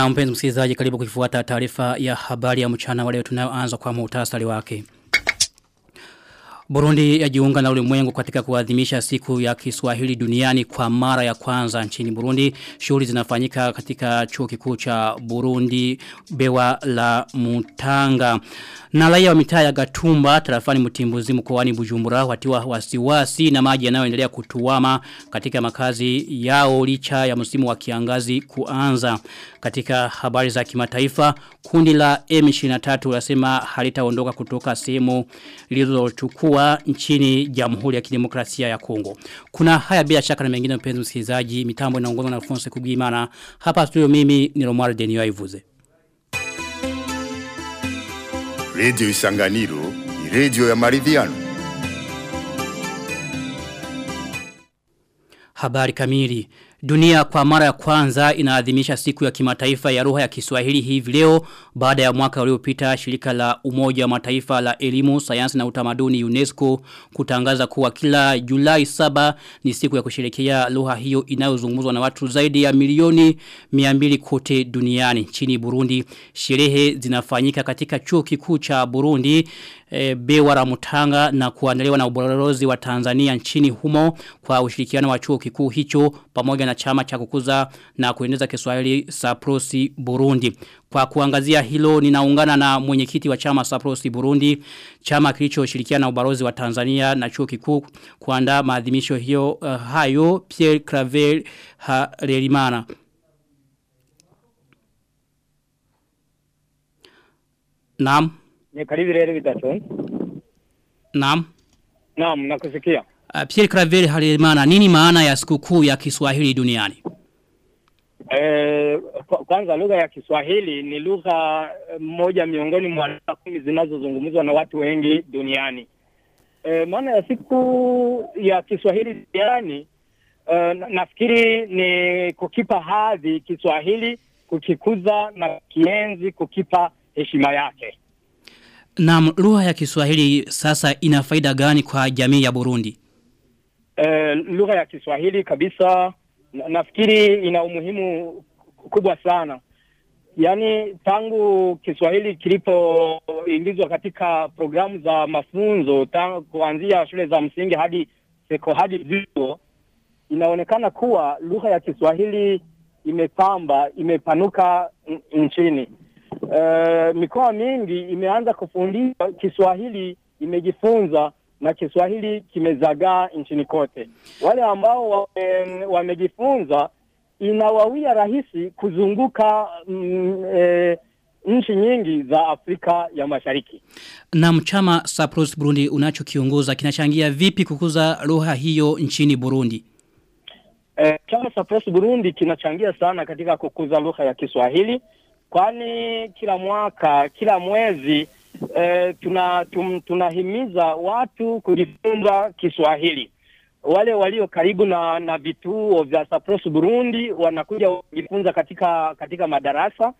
Na mpenzi msikilizaji karibu kuifuata taarifa ya habari ya mchana wa leo tunayoanza kwa muhtasari wake. Burundi yajiunga na ulimwengu katika kuadhimisha siku ya Kiswahili duniani kwa mara ya kwanza nchini Burundi. Shughuli zinafanyika katika chuo kikuu cha Burundi Bewa la Mutanga. Na raia wa mitaa ya Gatumba tarafani Mtimbuzi mkoani Bujumbura watiwa wasiwasi na maji yanayoendelea kutuama katika makazi yao licha ya msimu wa kiangazi kuanza. Katika habari za kimataifa kundi la M23 lasema halitaondoka kutoka sehemu lililochukua nchini Jamhuri ya Kidemokrasia ya Kongo. Kuna haya bila shaka na mengine mpenzi msikilizaji, mitambo inaongozwa na Alphonse Kugimana. Hapa studio mimi ni Romar Denio Ivuze. Radio Isanganiro ni radio ya maridhiano. Habari kamili. Dunia kwa mara ya kwanza inaadhimisha siku ya kimataifa ya lugha ya Kiswahili hivi leo baada ya mwaka uliopita shirika la Umoja wa Mataifa la Elimu, Sayansi na Utamaduni UNESCO kutangaza kuwa kila Julai 7 ni siku ya kusherehekea lugha hiyo inayozungumzwa na watu zaidi ya milioni 200 kote duniani. chini Burundi, sherehe zinafanyika katika chuo kikuu cha Burundi e, Bewa la Mutanga na kuandaliwa na ubalozi wa Tanzania nchini humo kwa ushirikiano wa chuo kikuu hicho pamoja na chama cha kukuza na kueneza Kiswahili Saprosi Burundi. Kwa kuangazia hilo ninaungana na mwenyekiti wa chama Saprosi Burundi, chama kilichoshirikiana na ubalozi wa Tanzania na chuo kikuu kuandaa maadhimisho hiyo uh, hayo Pierre Claver Harerimana. Naam. Ni karibu rero bidatonze. Naam. Naam, nakusikia. Uh, Pierre Claver Harerimana, nini maana ya sikukuu ya Kiswahili duniani? Eh, kwanza lugha ya Kiswahili ni lugha moja miongoni mwa lugha kumi zinazozungumzwa na watu wengi duniani. E, maana ya siku ya Kiswahili duniani e, nafikiri ni kukipa hadhi Kiswahili, kukikuza na kienzi, kukipa heshima yake. Na lugha ya Kiswahili sasa ina faida gani kwa jamii ya Burundi? Eh, lugha ya Kiswahili kabisa na, nafikiri ina umuhimu kubwa sana. Yaani tangu Kiswahili kilipoingizwa katika programu za mafunzo tangu kuanzia shule za msingi hadi seko hadi vyuo, inaonekana kuwa lugha ya Kiswahili imepamba, imepanuka nchini. Uh, mikoa mingi imeanza kufundisha Kiswahili, imejifunza na Kiswahili kimezagaa nchini kote. Wale ambao wamejifunza wame inawawia rahisi kuzunguka mm, e, nchi nyingi za Afrika ya Mashariki. Na chama Sapros Burundi unachokiongoza kinachangia vipi kukuza lugha hiyo nchini Burundi? E, chama Sapros Burundi kinachangia sana katika kukuza lugha ya Kiswahili kwani kila mwaka kila mwezi e, tuna tum, tunahimiza watu kujifunza Kiswahili. Wale walio karibu na na vituo vya Sapros Burundi wanakuja kujifunza katika katika madarasa.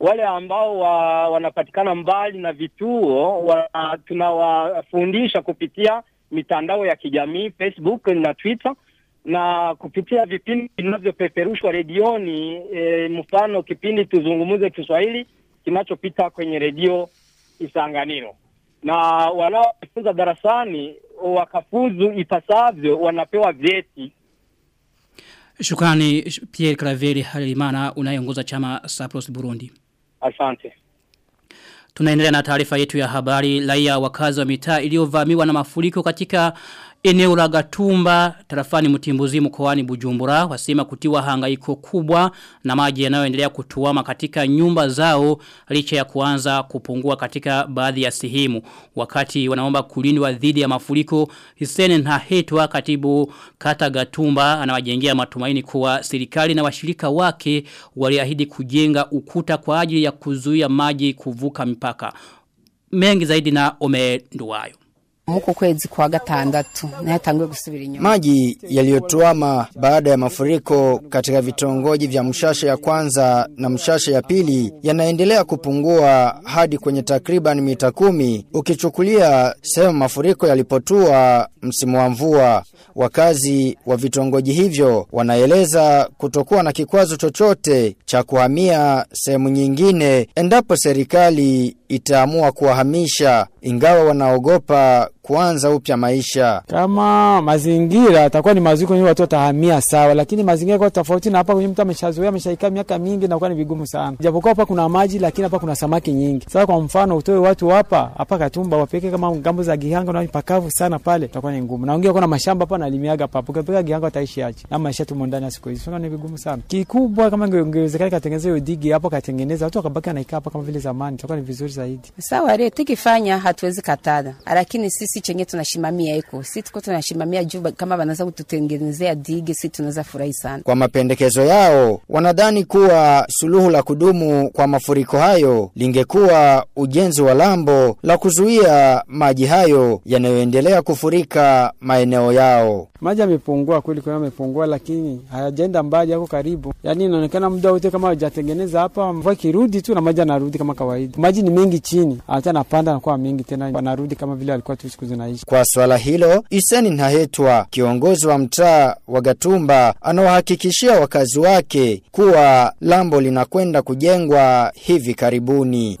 Wale ambao wa, wanapatikana mbali na vituo wa, tunawafundisha kupitia mitandao ya kijamii Facebook na Twitter na kupitia vipindi vinavyopeperushwa redioni e, mfano kipindi tuzungumze Kiswahili kinachopita kwenye redio Isanganiro, na wanaojifunza darasani wakafuzu ipasavyo wanapewa vyeti. Shukrani Pierre Craveri Halimana unayeongoza chama Sapros Burundi. Asante. Tunaendelea na taarifa yetu ya habari raia wakazi wa mitaa iliyovamiwa na mafuriko katika eneo la Gatumba tarafani Mtimbuzi mkoani Bujumbura wasema kutiwa hangaiko kubwa na maji yanayoendelea kutuama katika nyumba zao licha ya kuanza kupungua katika baadhi ya sehemu. Wakati wanaomba kulindwa dhidi ya mafuriko Hisene Nahetwa katibu kata Gatumba anawajengea matumaini kuwa serikali na washirika wake waliahidi kujenga ukuta kwa ajili ya kuzuia maji kuvuka mipaka. Mengi zaidi na Ome Nduwayo muko kwezi kwa gatandatu. Na atanguye gusubira inyuma. Maji yaliyotuama baada ya mafuriko katika vitongoji vya Mshasha ya kwanza na Mshasha ya pili yanaendelea kupungua hadi kwenye takriban mita kumi ukichukulia sehemu mafuriko yalipotua msimu wa mvua. Wakazi wa vitongoji hivyo wanaeleza kutokuwa na kikwazo chochote cha kuhamia sehemu nyingine endapo serikali itaamua kuwahamisha ingawa wanaogopa kuanza upya maisha. Kama mazingira atakuwa ni mazuri kwenye watu watahamia sawa, lakini mazingira kwa tofauti na hapa kwenye mtu ameshazoea ameshaikaa miaka mingi na ni vigumu sana. Japokuwa hapa kuna maji lakini hapa kuna samaki nyingi. Sasa kwa mfano utoe watu hapa hapa Katumba wapeke kama ng'ambo za Gihanga na pakavu sana pale itakuwa ni ngumu. Naongea kuna mashamba hapa nalimiaga hapa, Ukipeka Gihanga ataishi aje? Na maisha tu ndani siku hizi. Sasa ni vigumu sana. Kikubwa kama ingewezekana katengeneza hiyo digi hapo katengeneza watu wakabaki anaikaa hapa kama vile zamani. Itakuwa ni vizuri zaidi. sawa ile tukifanya hatuwezi katada lakini sisi chenye tunashimamia iko. Si tuko tunashimamia juu kama wanaweza kututengenezea digi si tunaweza furahi sana. Kwa mapendekezo yao, wanadhani kuwa suluhu la kudumu kwa mafuriko hayo lingekuwa ujenzi wa lambo la kuzuia maji hayo yanayoendelea kufurika maeneo yao. Maji yamepungua kweli, kweli, yamepungua, lakini hayajaenda mbali, yako karibu. Yani inaonekana muda wote kama hajatengeneza hapa, mvua kirudi tu na maji anarudi kama kawaida. Maji ni mengi chini, hata napanda nakuwa mengi tena, wanarudi kama vile alikuwa tu siku zinaishi. Kwa swala hilo, Iseni Nahetwa, kiongozi wa mtaa wa Gatumba, anawahakikishia wakazi wake kuwa lambo linakwenda kujengwa hivi karibuni.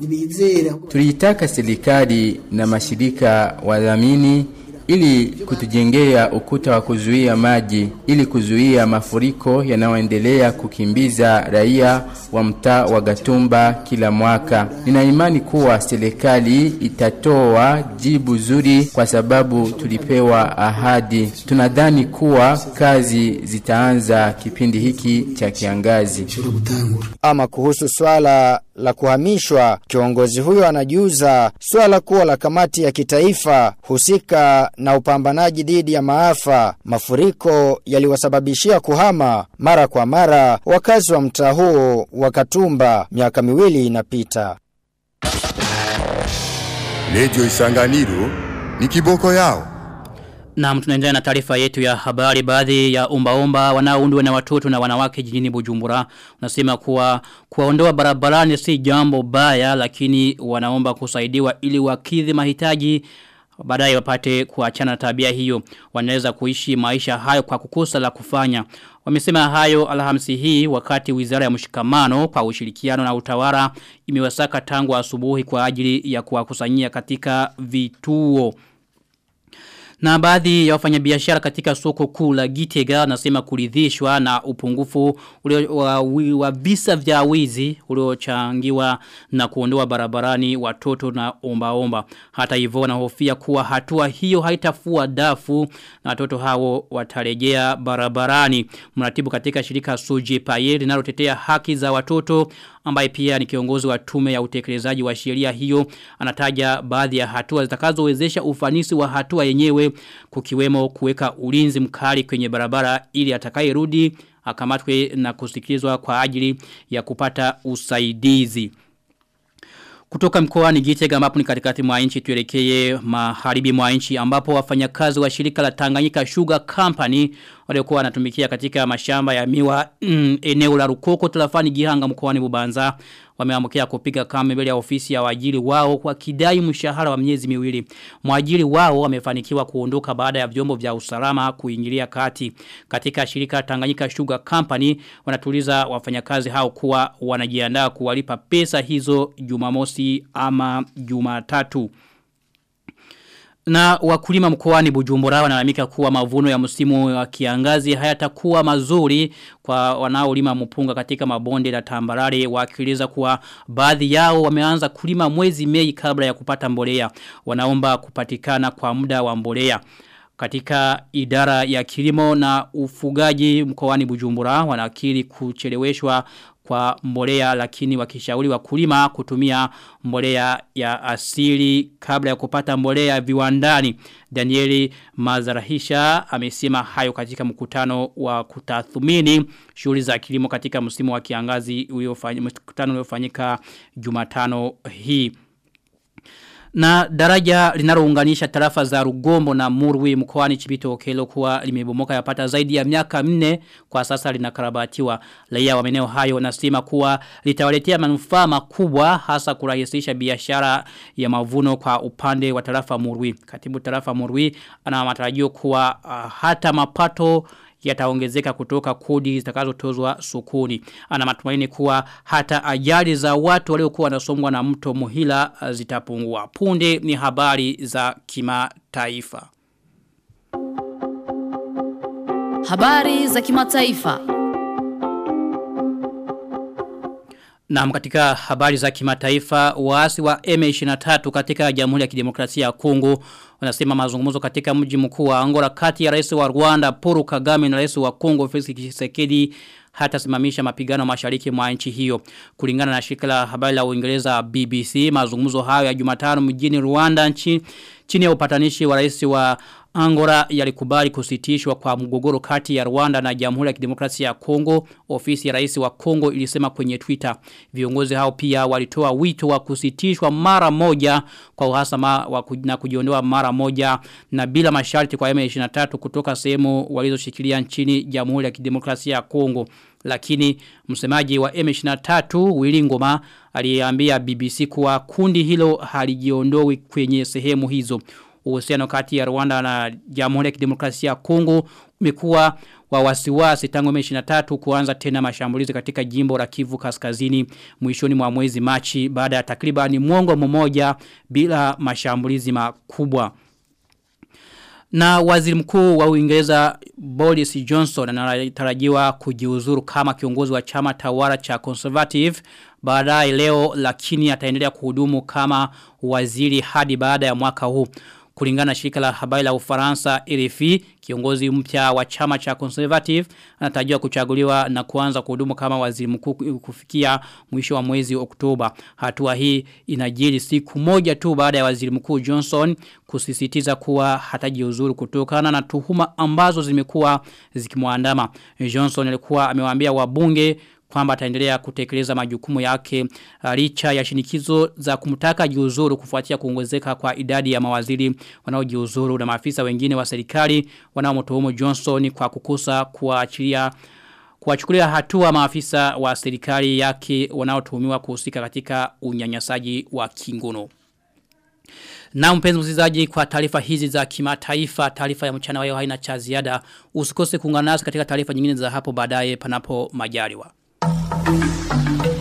Tuliitaka serikali na mashirika wadhamini ili kutujengea ukuta wa kuzuia maji ili kuzuia mafuriko yanayoendelea kukimbiza raia wa mtaa wa Gatumba kila mwaka. Nina imani kuwa serikali itatoa jibu zuri kwa sababu tulipewa ahadi. Tunadhani kuwa kazi zitaanza kipindi hiki cha kiangazi. Ama kuhusu swala la kuhamishwa, kiongozi huyo anajiuza swala kuwa la kamati ya kitaifa husika na upambanaji dhidi ya maafa. Mafuriko yaliwasababishia kuhama mara kwa mara wakazi wa mtaa huo wa Katumba miaka miwili inapita. Radio Isanganiro ni kiboko yao. Na tunaendelea na taarifa yetu ya habari. Baadhi ya umbaomba wanaoundwa na watoto na wanawake jijini Bujumbura unasema kuwa kuwaondoa barabarani si jambo baya lakini wanaomba kusaidiwa ili wakidhi mahitaji baadaye wapate kuachana na tabia hiyo. Wanaweza kuishi maisha hayo kwa kukosa la kufanya. Wamesema hayo alhamisi hii wakati wizara ya mshikamano kwa ushirikiano na utawara imewasaka tangu asubuhi kwa ajili ya kuwakusanyia katika vituo na baadhi ya wafanyabiashara katika soko kuu la Gitega nasema kuridhishwa na upungufu ule wa, wa visa vya wizi uliochangiwa na kuondoa barabarani watoto na ombaomba. omba. Hata hivyo wanahofia kuwa hatua hiyo haitafua dafu na watoto hao watarejea barabarani. Mratibu katika shirika Suji Paye linalotetea haki za watoto ambaye pia ni kiongozi wa tume ya utekelezaji wa sheria hiyo anataja baadhi ya hatua zitakazowezesha ufanisi wa hatua yenyewe kukiwemo kuweka ulinzi mkali kwenye barabara ili atakayerudi akamatwe na kusikilizwa kwa ajili ya kupata usaidizi. Kutoka mkoa ni Gitega ambapo ni katikati mwa nchi tuelekee maharibi mwa nchi ambapo wafanyakazi wa shirika la Tanganyika Sugar Company waliokuwa wanatumikia katika mashamba ya miwa mm, eneo la Rukoko tarafani Gihanga mkoani Bubanza wameamkia kupiga kambi mbele ya ofisi ya waajiri wao kwa kidai mshahara wa miezi miwili. Mwajiri wao wamefanikiwa kuondoka baada ya vyombo vya usalama kuingilia kati. Katika shirika Tanganyika Sugar Company wanatuliza wafanyakazi hao kuwa wanajiandaa kuwalipa pesa hizo Jumamosi ama Jumatatu. Na wakulima mkoani Bujumbura wanalamika kuwa mavuno ya msimu wa kiangazi hayatakuwa mazuri kwa wanaolima mpunga katika mabonde la tambarare wakieleza kuwa baadhi yao wameanza kulima mwezi Mei kabla ya kupata mbolea. Wanaomba kupatikana kwa muda wa mbolea. Katika idara ya kilimo na ufugaji mkoani Bujumbura wanakiri kucheleweshwa kwa mbolea lakini wakishauri wakulima kutumia mbolea ya asili kabla ya kupata mbolea viwandani. Danieli Mazarahisha amesema hayo katika mkutano wa kutathmini shughuli za kilimo katika msimu wa kiangazi uliofanyika mkutano uliofanyika Jumatano hii. Na daraja linalounganisha tarafa za Rugombo na Murwi mkoani Chibito kelo kuwa limebomoka yapata zaidi ya miaka minne kwa sasa linakarabatiwa. Raia wa maeneo hayo wanasema kuwa litawaletea manufaa makubwa hasa kurahisisha biashara ya mavuno kwa upande wa tarafa Murwi. Katibu tarafa Murwi ana matarajio kuwa uh, hata mapato yataongezeka kutoka kodi zitakazotozwa sokoni. Ana matumaini kuwa hata ajali za watu waliokuwa wanasongwa na mto Muhila zitapungua. Punde ni habari za kimataifa. Habari za kimataifa. Na katika habari za kimataifa waasi wa M23 katika Jamhuri ya Kidemokrasia ya Kongo wanasema mazungumzo katika mji mkuu wa Angola kati ya rais wa Rwanda Paul Kagame na rais wa Kongo Felix Tshisekedi hata simamisha mapigano mashariki mwa nchi hiyo. Kulingana na shirika la habari la Uingereza BBC, mazungumzo hayo ya Jumatano mjini Rwanda nchi chini ya upatanishi wa rais wa angora yalikubali kusitishwa kwa mgogoro kati ya Rwanda na Jamhuri ya Kidemokrasia ya Kongo. Ofisi ya rais wa Kongo ilisema kwenye Twitter. Viongozi hao pia walitoa wito wa kusitishwa mara moja kwa uhasama na kujiondoa mara moja na bila masharti kwa M23 kutoka sehemu walizoshikilia nchini Jamhuri ya Kidemokrasia ya Kongo. Lakini msemaji wa M23 Willy Ngoma aliambia BBC kuwa kundi hilo halijiondoi kwenye sehemu hizo uhusiano kati ya Rwanda na Jamhuri ya Kidemokrasia ya Kongo umekuwa wa wasiwasi tangu M23 kuanza tena mashambulizi katika jimbo la Kivu Kaskazini mwishoni mwa mwezi Machi baada ya takribani mwongo mmoja bila mashambulizi makubwa. Na waziri mkuu wa Uingereza Boris Johnson anatarajiwa kujiuzuru kama kiongozi wa chama tawala cha Conservative baadaye leo lakini ataendelea kuhudumu kama waziri hadi baada ya mwaka huu. Kulingana na shirika la habari la Ufaransa RFI, kiongozi mpya wa chama cha Conservative anatarajiwa kuchaguliwa na kuanza kuhudumu kama waziri mkuu kufikia mwisho wa mwezi Oktoba. Hatua hii inajiri siku moja tu baada ya waziri mkuu Johnson kusisitiza kuwa hatajiuzuru kutokana na tuhuma ambazo zimekuwa zikimwandama. Johnson alikuwa amewaambia wabunge kwamba ataendelea kutekeleza majukumu yake licha ya shinikizo za kumtaka jiuzuru kufuatia kuongezeka kwa idadi ya mawaziri wanaojiuzuru na maafisa wengine wa serikali wanaomtuhumu Johnson kwa kukosa kuachilia kuwachukulia hatua maafisa wa serikali yake wanaotuhumiwa kuhusika katika unyanyasaji wa kingono. Na mpenzi msikizaji kwa taarifa hizi za kimataifa, taarifa ya mchana wa haina cha ziada, usikose kuungana nasi katika taarifa nyingine za hapo baadaye panapo majaliwa. Thank you.